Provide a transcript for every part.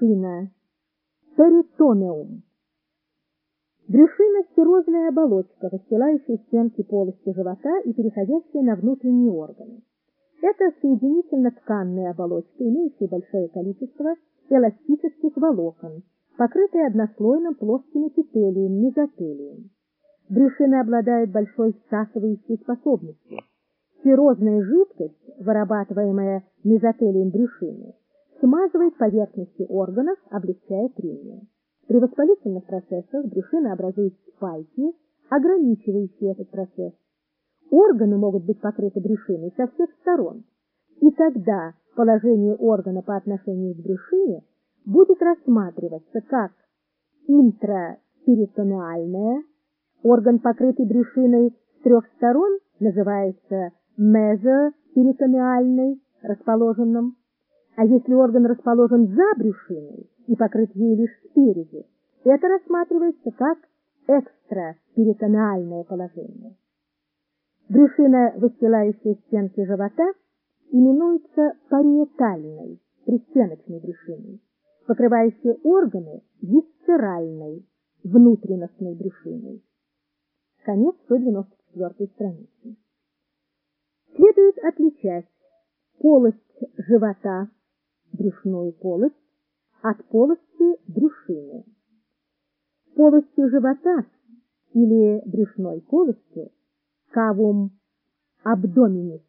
Брюшина. Перитонеум. Брюшина – серозная оболочка, расстилающая стенки полости живота и переходящая на внутренние органы. Это соединительно-тканная оболочка, имеющая большое количество эластических волокон, покрытая однослойным плоским эпителием, мезотелием. Брюшина обладает большой всасывающей способностью. Серозная жидкость, вырабатываемая мезотелием брюшины, смазывает поверхности органов, облегчая трение. При воспалительных процессах брюшина образует спайки, ограничивающие этот процесс. Органы могут быть покрыты брюшиной со всех сторон, и тогда положение органа по отношению к брюшине будет рассматриваться как интраперитонеальное, орган, покрытый брюшиной с трех сторон, называется мезоперитонеальный, расположенным, а если орган расположен за брюшиной и покрыт ей лишь спереди, это рассматривается как экстраперитонеальное положение. Брюшина, выстилающая стенки живота, именуется париетальной, пристеночной брюшиной, покрывающая органы висцеральной, внутренностной брюшиной. Конец 194 страницы. Следует отличать полость живота, брюшную полость, от полости брюшины. Полостью живота или брюшной полостью кавум абдоминис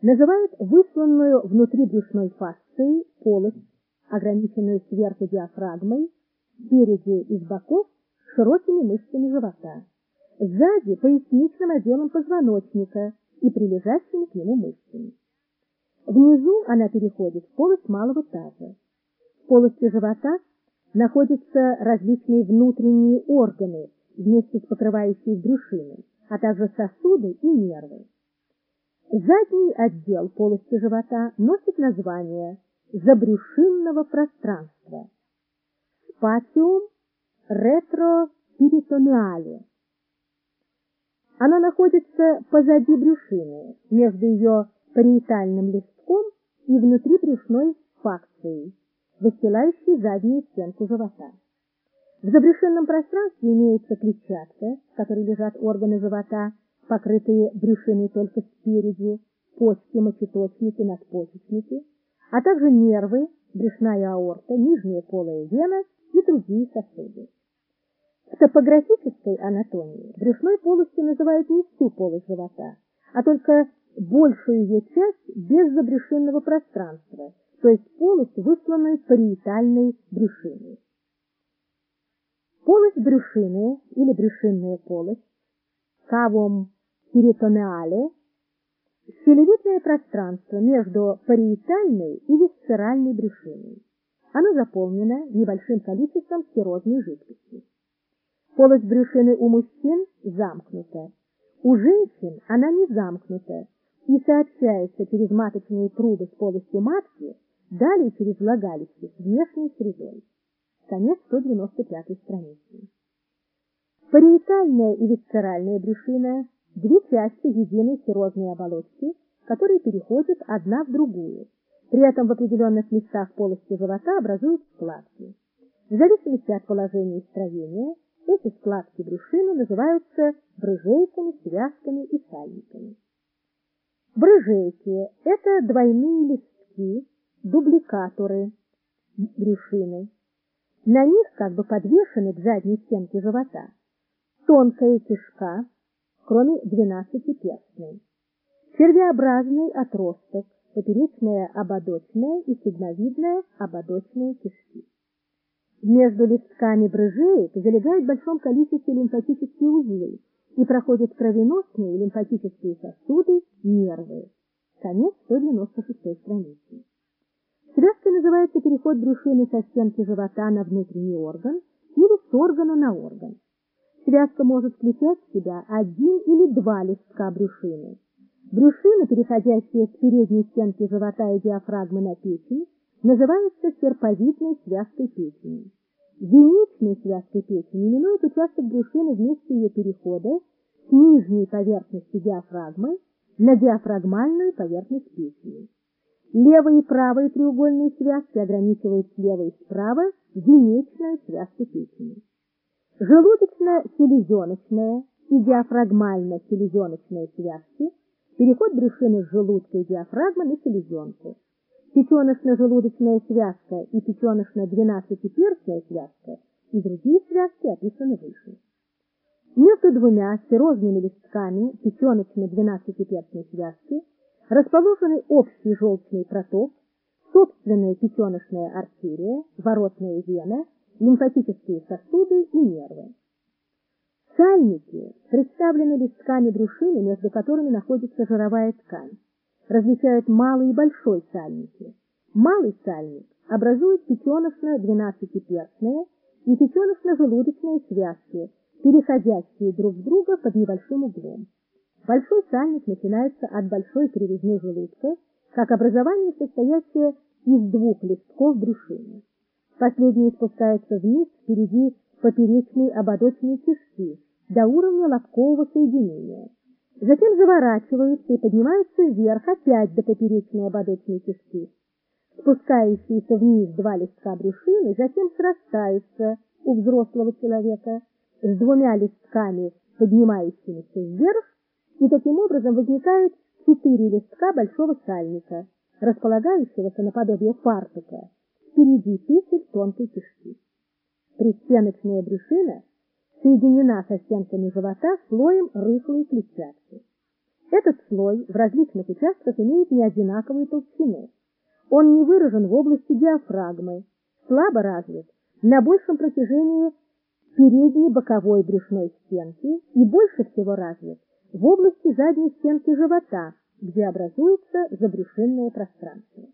называют высланную внутри брюшной фасции полость, ограниченную сверху диафрагмой, спереди и с боков широкими мышцами живота, сзади поясничным отделом позвоночника и прилежащими к нему мышцами. Внизу она переходит в полость малого таза. В полости живота находятся различные внутренние органы вместе с покрывающей брюшиной, а также сосуды и нервы. Задний отдел полости живота носит название забрюшинного пространства спатиум ретроперитонеале. Она находится позади брюшины, между ее париетальным листком и внутри брюшной факцией, выстилающей заднюю стенку живота. В забрюшинном пространстве имеется клетчатка, в которой лежат органы живота, покрытые брюшиной только спереди, почки, мочеточники, надпочечники, а также нервы, брюшная аорта, нижняя полая вена и другие сосуды. В топографической анатомии брюшной полостью называют не всю полость живота, а только большую ее часть без забрюшинного пространства, то есть полость, высланную париетальной брюшиной. Полость брюшины или брюшинная полость, кавум перитонеале, щелевидное пространство между париетальной и висцеральной брюшиной. Оно заполнено небольшим количеством серозной жидкости. Полость брюшины у мужчин замкнута. У женщин она не замкнута и сообщается через маточные трубы с полостью матки, далее через влагалище с внешней средой. Конец 195 страницы. Париетальная и висцеральная брюшина – две части единой серозной оболочки, которые переходят одна в другую. При этом в определенных местах полости живота образуют складки. В зависимости от положения строения эти складки брюшины называются брыжейками, связками и сальниками. Брыжейки – это двойные листки, дубликаторы брюшины, на них как бы подвешены к задней стенке живота. Тонкая кишка, кроме двенадцатиперстной, червеобразный отросток, поперечная ободочная и сигмовидная ободочная кишки. Между листками брыжеек залегают в большом количестве лимфатические узлы и проходят кровеносные и лимфатические сосуды, нервы. Конец 196 страницы. Связкой называется переход брюшины со стенки живота на внутренний орган или с органа на орган. Связка может включать в себя один или два листка брюшины. Брюшина, переходящая с передней стенки живота и диафрагмы на печень, называется серповидной связкой печени. Единичной связкой печени именуют участок брюшины вместе ее перехода с нижней поверхности диафрагмы на диафрагмальную поверхность печени. Левые и правые треугольные связки ограничивают слева и справа венечную связку печени. Желудочно-селезеночная и диафрагмально-селезеночные связки переход брюшины с желудка и диафрагмы на селезенку. Печеночно-желудочная связка и печеночно-двенадцатиперстная связка и другие связки описаны выше. Между двумя серозными листками печеночно-двенадцатиперстной связки расположены общий желчный проток, собственная печеночная артерия, воротная вена, лимфатические сосуды и нервы. Сальники представлены листками брюшины, между которыми находится жировая ткань. Различают малый и большой сальники. Малый сальник образует печеночно-двенадцатиперстные и печеночно-желудочные связки, переходящие друг в друга под небольшим углом. Большой сальник начинается от большой кривизны желудка, как образование, состоящее из двух листков брюшины. Последние спускаются вниз впереди поперечной ободочной кишки до уровня лобкового соединения. Затем заворачиваются и поднимаются вверх опять до поперечной ободочной кишки. Спускающиеся вниз два листка брюшины затем срастаются у взрослого человека с двумя листками, поднимающимися вверх, и таким образом возникают четыре листка большого сальника, располагающегося наподобие фартука, впереди петель тонкой кишки. Пристеночная брюшина соединена со стенками живота слоем рыхлой клетчатки. Этот слой в различных участках имеет неодинаковую толщину. Он не выражен в области диафрагмы, слабо развит на большем протяжении передней боковой брюшной стенки и больше всего развит в области задней стенки живота, где образуется забрюшинное пространство.